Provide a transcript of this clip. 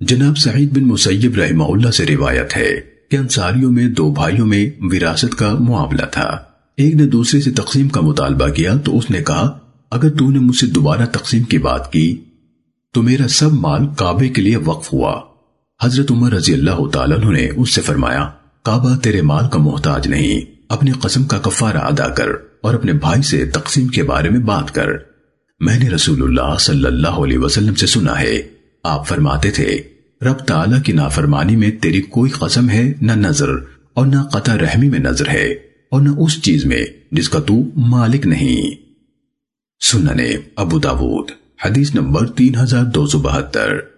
جناب سعید بن مسیب رحمہ اللہ سے روایت ہے کہ انصاریوں میں دو بھائیوں میں وراثت کا معاملہ تھا۔ ایک نے دوسرے سے تقسیم کا مطالبہ کیا تو اس نے کہا، اگر تو نے مجھ سے دوبارہ تقسیم کی بات کی تو میرا سب مال کعبے کے لیے وقف ہوا۔ حضرت عمر رضی اللہ تعالیٰ نے اس سے فرمایا، کعبہ تیرے مال کا محتاج نہیں، اپنی قسم کا کفارہ ادا کر اور اپنے بھائی سے تقسیم کے بارے میں بات کر۔ میں نے رسول اللہ صلی اللہ علیہ وسلم سے سنا ہے آپ فرماتے تھے، رب تعالیٰ کی نافرمانی میں تیری کوئی قسم ہے نہ نظر اور نہ قطع رحمی میں نظر ہے اور نہ اس چیز میں جس کا تو مالک نہیں۔ سننے ابو داود، حدیث نمبر تین ہزار دو سو بہتر۔